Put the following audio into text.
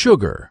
sugar.